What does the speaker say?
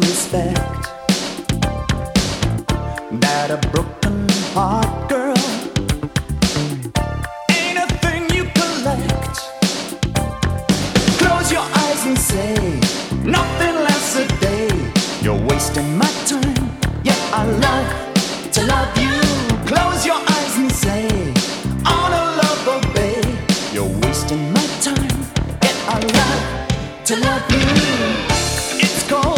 respect that a broken heart girl ain't a thing you collect. Close your eyes and say nothing lasts a day. You're wasting my time. Yet I love to love you. Close your eyes and say on a love obey. You're wasting my time. Yet I love to love you. It's cold.